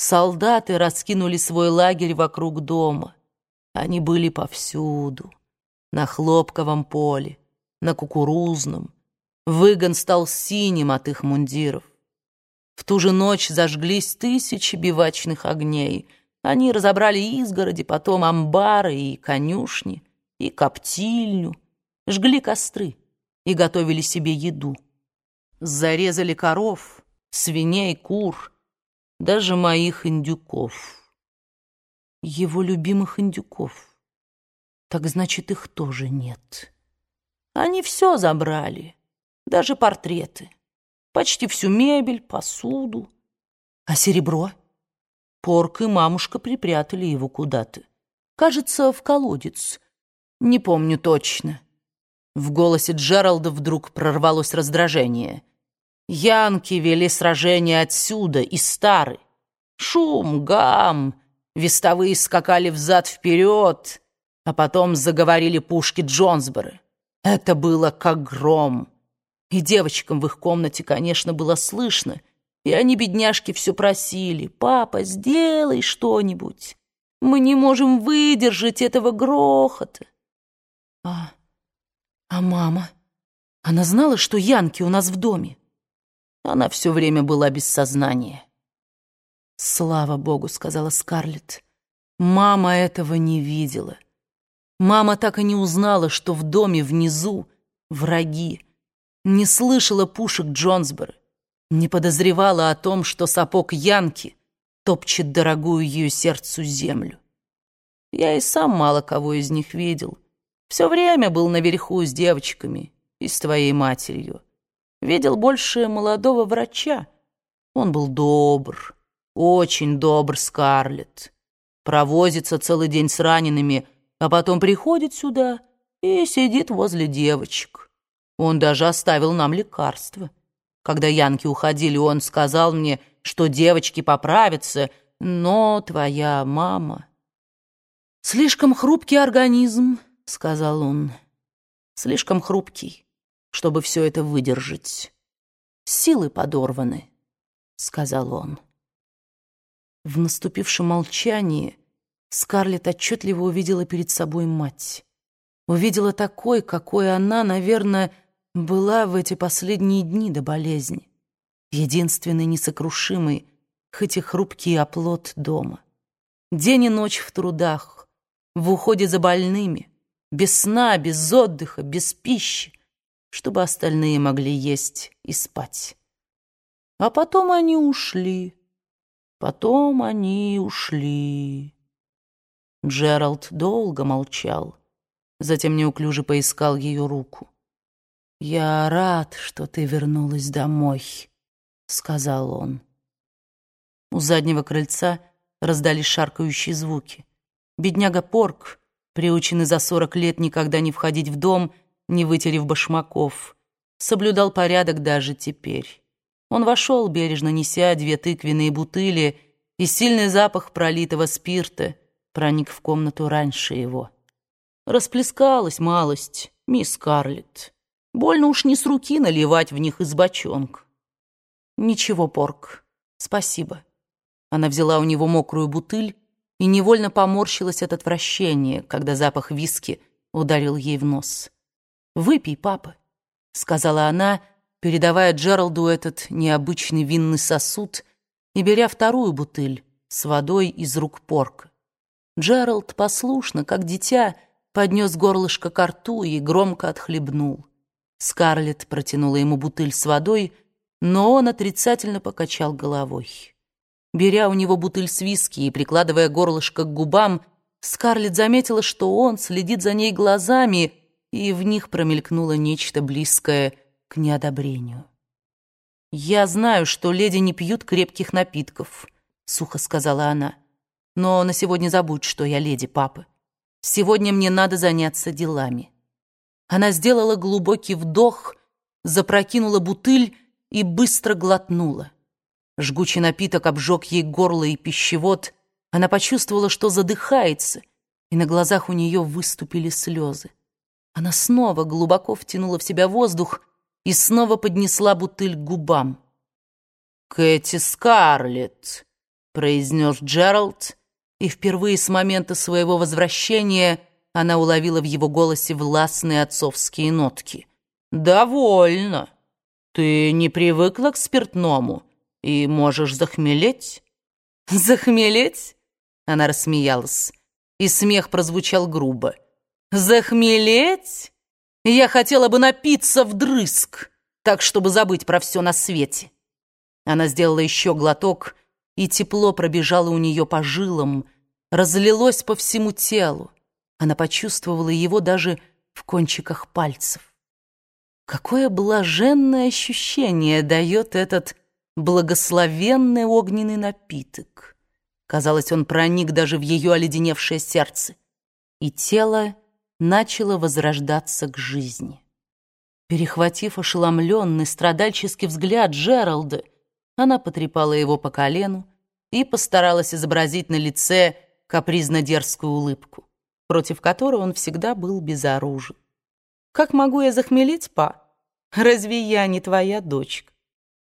Солдаты раскинули свой лагерь вокруг дома. Они были повсюду. На хлопковом поле, на кукурузном. Выгон стал синим от их мундиров. В ту же ночь зажглись тысячи бивачных огней. Они разобрали изгороди, потом амбары и конюшни, и коптильню, жгли костры и готовили себе еду. Зарезали коров, свиней, кур, даже моих индюков. Его любимых индюков. Так значит, их тоже нет. Они все забрали, даже портреты. Почти всю мебель, посуду. А серебро? Порк и мамушка припрятали его куда-то. Кажется, в колодец. Не помню точно. В голосе Джералда вдруг прорвалось раздражение. Янки вели сражение отсюда, из Стары. Шум, гам, вестовые скакали взад-вперед, а потом заговорили пушки Джонсбора. Это было как гром. И девочкам в их комнате, конечно, было слышно, и они, бедняжки, все просили. «Папа, сделай что-нибудь. Мы не можем выдержать этого грохота». «А, а мама? Она знала, что Янки у нас в доме?» Она все время была без сознания. «Слава Богу», — сказала Скарлетт. «Мама этого не видела. Мама так и не узнала, что в доме внизу враги. Не слышала пушек Джонсбора. Не подозревала о том, что сапог Янки топчет дорогую ее сердцу землю. Я и сам мало кого из них видел. Все время был наверху с девочками и с твоей матерью. Видел больше молодого врача. Он был добр, очень добр, Скарлетт. Провозится целый день с ранеными, а потом приходит сюда и сидит возле девочек. Он даже оставил нам лекарства. Когда Янки уходили, он сказал мне, что девочки поправятся, но твоя мама... «Слишком хрупкий организм», — сказал он. «Слишком хрупкий» чтобы все это выдержать. Силы подорваны, — сказал он. В наступившем молчании Скарлетт отчетливо увидела перед собой мать. Увидела такой, какой она, наверное, была в эти последние дни до болезни. Единственный несокрушимый, хоть и хрупкий оплот дома. День и ночь в трудах, в уходе за больными, без сна, без отдыха, без пищи, чтобы остальные могли есть и спать. А потом они ушли. Потом они ушли. Джеральд долго молчал, затем неуклюже поискал ее руку. «Я рад, что ты вернулась домой», — сказал он. У заднего крыльца раздались шаркающие звуки. Бедняга Порк, приученный за сорок лет никогда не входить в дом, — не вытерев башмаков, соблюдал порядок даже теперь. Он вошел, бережно неся две тыквенные бутыли, и сильный запах пролитого спирта проник в комнату раньше его. Расплескалась малость, мисс Карлетт. Больно уж не с руки наливать в них из бочонка. Ничего, Порк, спасибо. Она взяла у него мокрую бутыль и невольно поморщилась от отвращения, когда запах виски ударил ей в нос. «Выпей, папа», — сказала она, передавая Джералду этот необычный винный сосуд и беря вторую бутыль с водой из рук порка. Джеральд послушно, как дитя, поднес горлышко ко рту и громко отхлебнул. Скарлетт протянула ему бутыль с водой, но он отрицательно покачал головой. Беря у него бутыль с виски и прикладывая горлышко к губам, Скарлетт заметила, что он следит за ней глазами и в них промелькнуло нечто близкое к неодобрению. «Я знаю, что леди не пьют крепких напитков», — сухо сказала она. «Но на сегодня забудь, что я леди, папа. Сегодня мне надо заняться делами». Она сделала глубокий вдох, запрокинула бутыль и быстро глотнула. Жгучий напиток обжег ей горло и пищевод. Она почувствовала, что задыхается, и на глазах у нее выступили слезы. Она снова глубоко втянула в себя воздух и снова поднесла бутыль к губам. «Кэти Скарлетт!» произнес Джеральд, и впервые с момента своего возвращения она уловила в его голосе властные отцовские нотки. «Довольно. Ты не привыкла к спиртному и можешь захмелеть». «Захмелеть?» Она рассмеялась, и смех прозвучал грубо. «Захмелеть? Я хотела бы напиться вдрызг, так, чтобы забыть про все на свете». Она сделала еще глоток, и тепло пробежало у нее по жилам, разлилось по всему телу. Она почувствовала его даже в кончиках пальцев. Какое блаженное ощущение дает этот благословенный огненный напиток. Казалось, он проник даже в ее оледеневшее сердце, и тело начало возрождаться к жизни. Перехватив ошеломленный, страдальческий взгляд Джералда, она потрепала его по колену и постаралась изобразить на лице капризно-дерзкую улыбку, против которой он всегда был безоружен. «Как могу я захмелеть, па? Разве я не твоя дочка?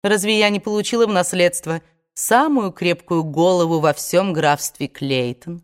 Разве я не получила в наследство самую крепкую голову во всем графстве Клейтон?»